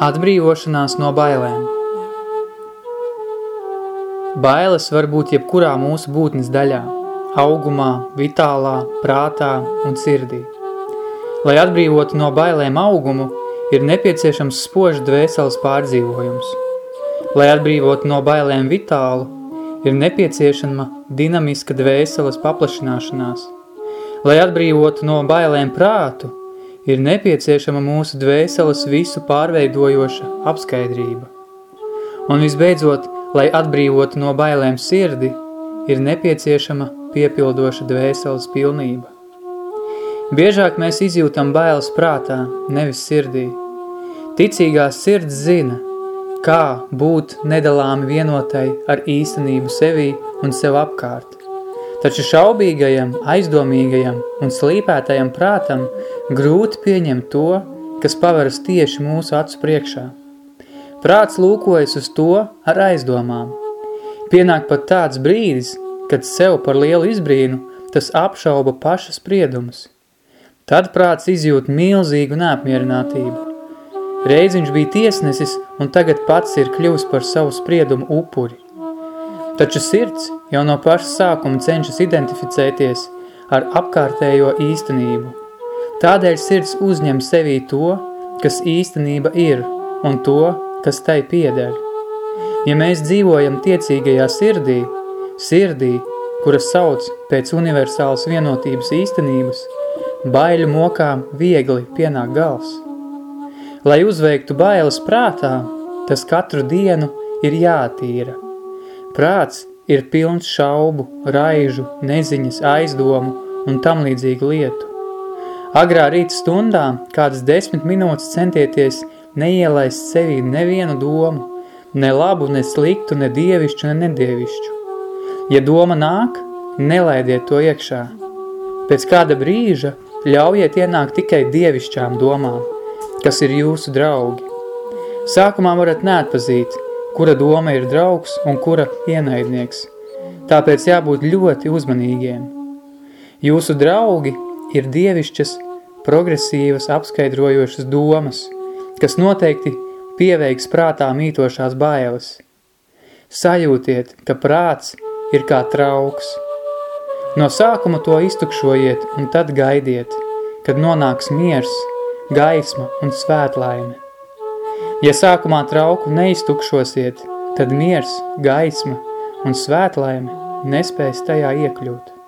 Atbrīvošanās no bailēm Bailes var būt jebkurā mūsu būtnes daļā – augumā, vitālā, prātā un sirdī. Lai atbrīvotu no bailēm augumu, ir nepieciešams spožs dvēseles pārdzīvojums. Lai atbrīvotu no bailēm vitālu, ir nepieciešama dinamiska dvēseles paplašināšanās. Lai atbrīvotu no bailēm prātu, ir nepieciešama mūsu dvēseles visu pārveidojoša apskaidrība. Un visbeidzot, lai atbrīvotu no bailēm sirdi, ir nepieciešama piepildoša dvēseles pilnība. Biežāk mēs izjūtam bailes prātā, nevis sirdī. Ticīgās sirds zina, kā būt nedalāmi vienotai ar īstenību sevī un sev apkārt. Taču šaubīgajam, aizdomīgajam un slīpētajam prātam grūti pieņemt to, kas paveras tieši mūsu acu priekšā. Prāts lūkojas uz to ar aizdomām. Pienāk pat tāds brīdis, kad sev par lielu izbrīnu tas apšauba paša spriedumus. Tad prāts izjūt milzīgu neapmierinātību. Reiz viņš bija tiesnesis un tagad pats ir kļuvis par savu spriedumu upuri. Taču sirds jau no paša sākuma cenšas identificēties ar apkārtējo īstenību. Tādēļ sirds uzņem sevī to, kas īstenība ir, un to, kas tai pieder. Ja mēs dzīvojam tiecīgajā sirdī, sirdī, kura sauc pēc universālas vienotības īstenības, baiļu mokām viegli pienāk gals. Lai uzveiktu bailes prātā, tas katru dienu ir jātīra – Prāts ir pilns šaubu, raižu, neziņas, aizdomu un tam līdzīgu lietu. Agrā rīta stundā kādas desmit minūtes centieties neielaist sevī nevienu domu, ne labu, ne sliktu, ne dievišķu, ne nedievišķu. Ja doma nāk, nelaidiet to iekšā. Pēc kāda brīža ļaujiet ienākt tikai dievišķām domām, kas ir jūsu draugi. Sākumā varat neatpazīt, kura doma ir draugs un kura ienaidnieks. Tāpēc jābūt ļoti uzmanīgiem. Jūsu draugi ir dievišķas, progresīvas, apskaidrojošas domas, kas noteikti pieveiks prātā mītošās bailes. Sajūtiet, ka prāts ir kā trauks. No sākuma to iztukšojiet un tad gaidiet, kad nonāks miers, gaisma un svētlaime. Ja sākumā trauku neiztukšosiet, tad miers, gaisma un svētlaime nespēs tajā iekļūt.